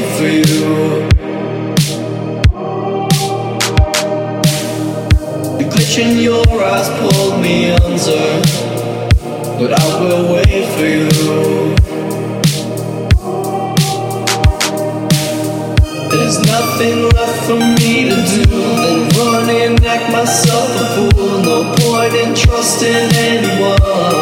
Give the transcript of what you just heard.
for you The question your eyes pulled me under, but I will wait for you. There's nothing left for me to do than act myself a fool. No point in trusting anyone.